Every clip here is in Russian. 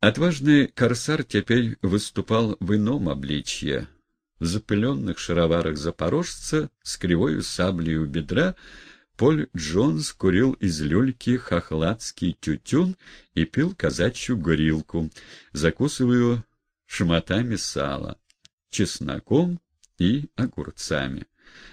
Отважный корсар теперь выступал в ином обличье. В запыленных шароварах запорожца с кривою саблей у бедра Поль Джонс курил из люльки хохладский тютюн и пил казачью горилку, закусывая шматами сала, чесноком и огурцами.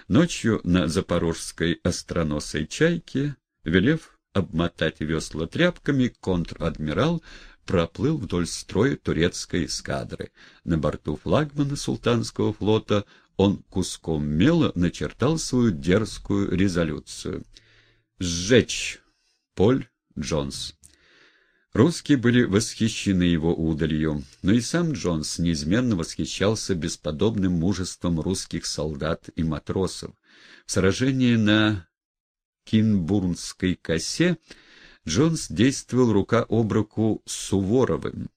Ночью на запорожской остроносой чайке, велев обмотать весла тряпками, контр-адмирал проплыл вдоль строя турецкой эскадры. На борту флагмана султанского флота он куском мела начертал свою дерзкую резолюцию. «Сжечь! Поль Джонс!» Русские были восхищены его удалью, но и сам Джонс неизменно восхищался бесподобным мужеством русских солдат и матросов. В сражении на Кинбурнской косе Джонс действовал рука об руку с Суворовым,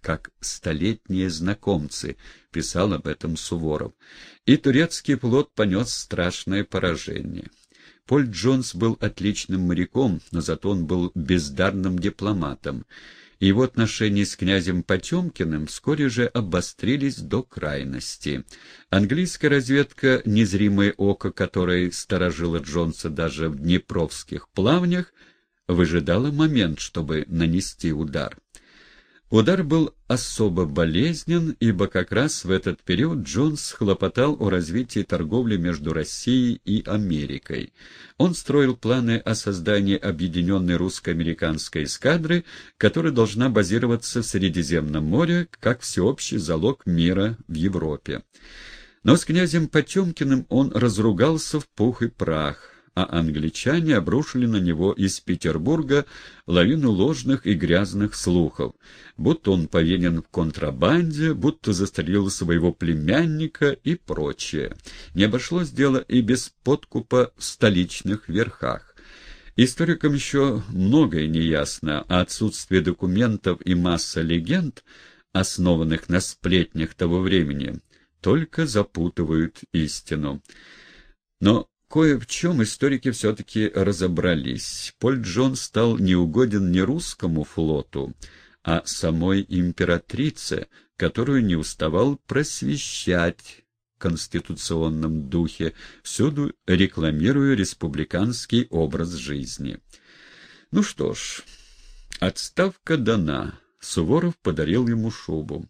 как столетние знакомцы, писал об этом Суворов, и турецкий флот понес страшное поражение. Поль Джонс был отличным моряком, но зато он был бездарным дипломатом, его отношения с князем Потемкиным вскоре же обострились до крайности. Английская разведка, незримое око которой сторожило Джонса даже в Днепровских плавнях, выжидала момент, чтобы нанести удар. Удар был особо болезнен, ибо как раз в этот период Джонс хлопотал о развитии торговли между Россией и Америкой. Он строил планы о создании объединенной русско-американской эскадры, которая должна базироваться в Средиземном море как всеобщий залог мира в Европе. Но с князем Потемкиным он разругался в пух и прах а англичане обрушили на него из Петербурга лавину ложных и грязных слухов, будто он повинен в контрабанде, будто застрелил своего племянника и прочее. Не обошлось дело и без подкупа в столичных верхах. Историкам еще многое неясно, а отсутствие документов и масса легенд, основанных на сплетнях того времени, только запутывают истину. Но Кое в чем историки все-таки разобрались. Поль Джон стал неугоден не русскому флоту, а самой императрице, которую не уставал просвещать в конституционном духе, всюду рекламируя республиканский образ жизни. Ну что ж, отставка дана. Суворов подарил ему шубу.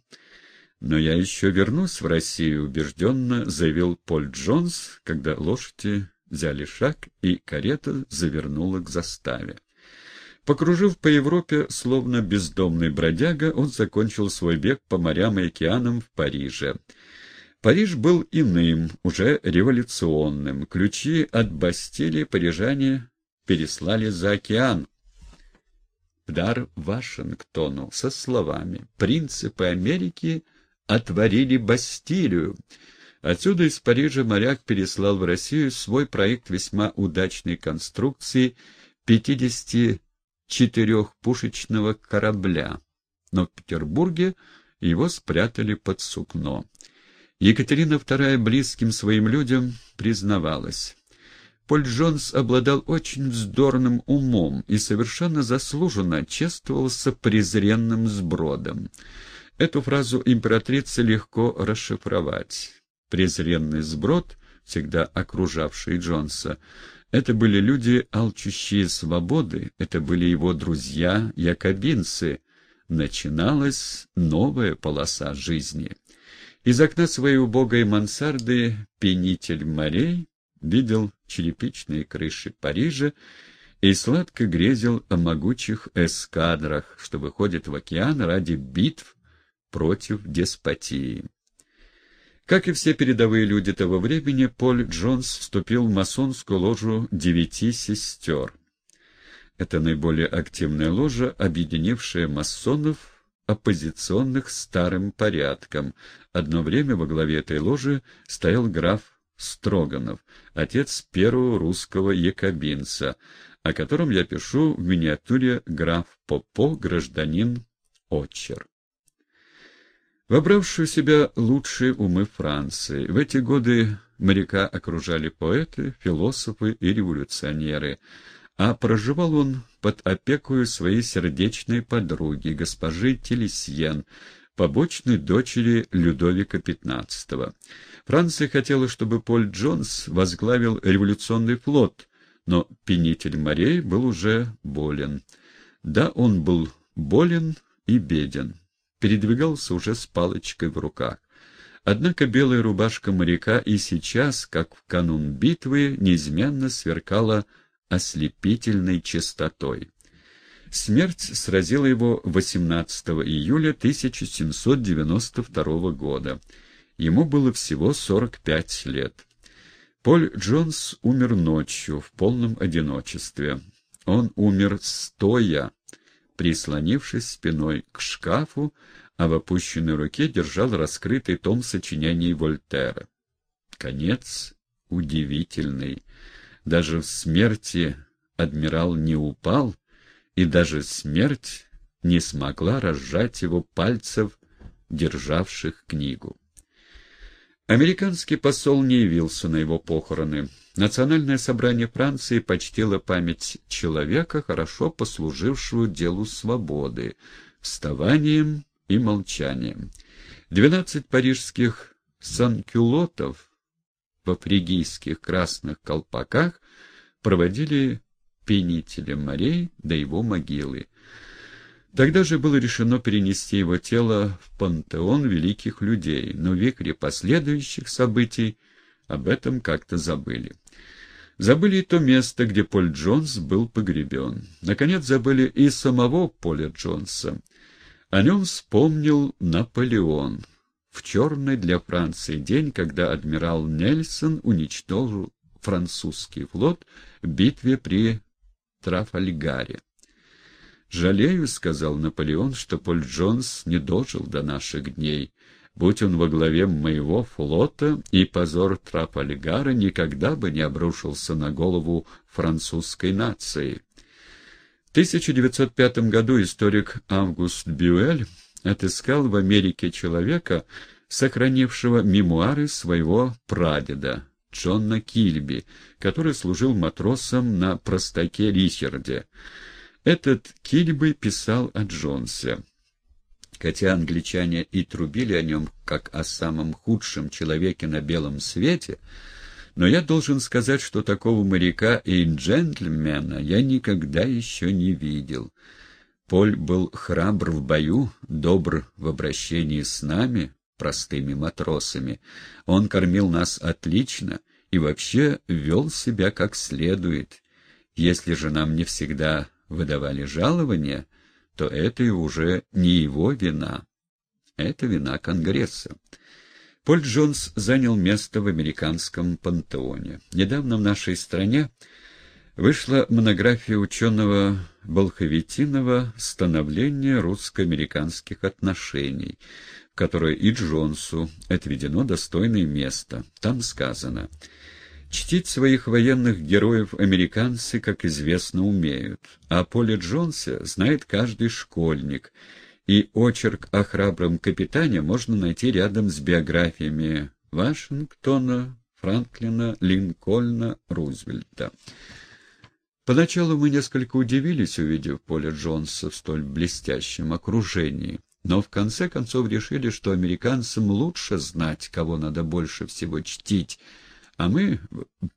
«Но я еще вернусь в Россию», — убежденно заявил Поль Джонс, когда лошади взяли шаг, и карета завернула к заставе. Покружив по Европе, словно бездомный бродяга, он закончил свой бег по морям и океанам в Париже. Париж был иным, уже революционным. Ключи от Бастилии парижане переслали за океан, дар Вашингтону, со словами «Принципы Америки отворили Бастилию». Отсюда из Парижа моряк переслал в Россию свой проект весьма удачной конструкции 54-пушечного корабля, но в Петербурге его спрятали под сукно. Екатерина II близким своим людям признавалась. Поль Джонс обладал очень вздорным умом и совершенно заслуженно чествовался презренным сбродом. Эту фразу императрицы легко расшифровать презренный сброд, всегда окружавший Джонса, это были люди, алчущие свободы, это были его друзья, якобинцы. Начиналась новая полоса жизни. Из окна своей убогой мансарды пенитель морей видел черепичные крыши Парижа и сладко грезил о могучих эскадрах, что выходят в океан ради битв против деспотии. Как и все передовые люди того времени, Поль Джонс вступил в масонскую ложу девяти сестер. Это наиболее активная ложа, объединившая масонов, оппозиционных старым порядком. Одно время во главе этой ложи стоял граф Строганов, отец первого русского якобинца, о котором я пишу в миниатюре граф Попо, гражданин Отчер. Вобравший в себя лучшие умы Франции, в эти годы моряка окружали поэты, философы и революционеры, а проживал он под опекою своей сердечной подруги, госпожи Телесьен, побочной дочери Людовика XV. Франция хотела, чтобы Поль Джонс возглавил революционный флот, но пенитель морей был уже болен. Да, он был болен и беден, передвигался уже с палочкой в руках. Однако белая рубашка моряка и сейчас, как в канун битвы, неизменно сверкала ослепительной чистотой. Смерть сразила его 18 июля 1792 года. Ему было всего 45 лет. Поль Джонс умер ночью в полном одиночестве. Он умер стоя, прислонившись спиной к шкафу, а в опущенной руке держал раскрытый том сочинений Вольтера. Конец удивительный. Даже в смерти адмирал не упал, и даже смерть не смогла разжать его пальцев, державших книгу. Американский посол не явился на его похороны. Национальное собрание Франции почтило память человека, хорошо послужившего делу свободы, вставанием и молчанием. Двенадцать парижских санкюлотов в фригийских красных колпаках проводили пенителя морей до его могилы. Тогда же было решено перенести его тело в пантеон великих людей, но в вихре последующих событий об этом как-то забыли. Забыли и то место, где Поль Джонс был погребен. Наконец забыли и самого Поля Джонса. О нем вспомнил Наполеон в черный для Франции день, когда адмирал Нельсон уничтожил французский флот в битве при Трафальгаре. «Жалею», — сказал Наполеон, — «что Поль Джонс не дожил до наших дней. Будь он во главе моего флота, и позор Трафальгара никогда бы не обрушился на голову французской нации». В 1905 году историк Август Бюэль отыскал в Америке человека, сохранившего мемуары своего прадеда, Джона Кильби, который служил матросом на простаке Ричарде. Этот Кильби писал о Джонсе. Хотя англичане и трубили о нем как о самом худшем человеке на белом свете, но я должен сказать, что такого моряка и джентльмена я никогда еще не видел. Поль был храбр в бою, добр в обращении с нами, простыми матросами. Он кормил нас отлично и вообще вел себя как следует. Если же нам не всегда выдавали жалования, то это уже не его вина. Это вина Конгресса. Поль Джонс занял место в американском пантеоне. Недавно в нашей стране вышла монография ученого Болховитинова «Становление русско-американских отношений», в которой и Джонсу отведено достойное место. Там сказано «Чтить своих военных героев американцы, как известно, умеют, а Поле Джонсе знает каждый школьник» и очерк о храбром капитане можно найти рядом с биографиями Вашингтона, Франклина, Линкольна, Рузвельта. Поначалу мы несколько удивились, увидев Поля Джонса в столь блестящем окружении, но в конце концов решили, что американцам лучше знать, кого надо больше всего чтить, а мы,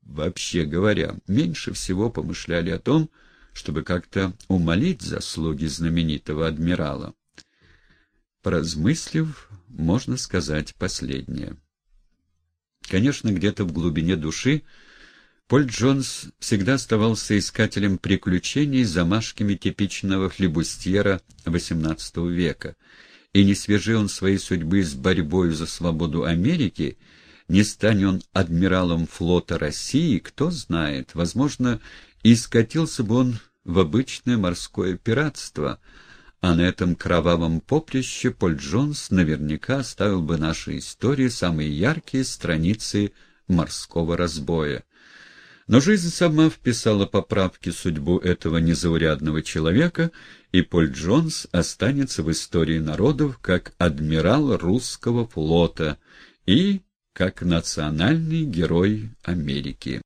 вообще говоря, меньше всего помышляли о том, чтобы как-то умолить заслуги знаменитого адмирала. Поразмыслив, можно сказать последнее. Конечно, где-то в глубине души Поль Джонс всегда оставался искателем приключений с замашками типичного флебустьера XVIII века, и не свяжи он своей судьбы с борьбой за свободу Америки, не стань он адмиралом флота России, кто знает, возможно, и скатился бы он в обычное морское пиратство, а на этом кровавом поприще Поль Джонс наверняка оставил бы нашей истории самые яркие страницы морского разбоя. Но жизнь сама вписала поправки судьбу этого незаурядного человека, и Поль Джонс останется в истории народов как адмирал русского флота и как национальный герой Америки.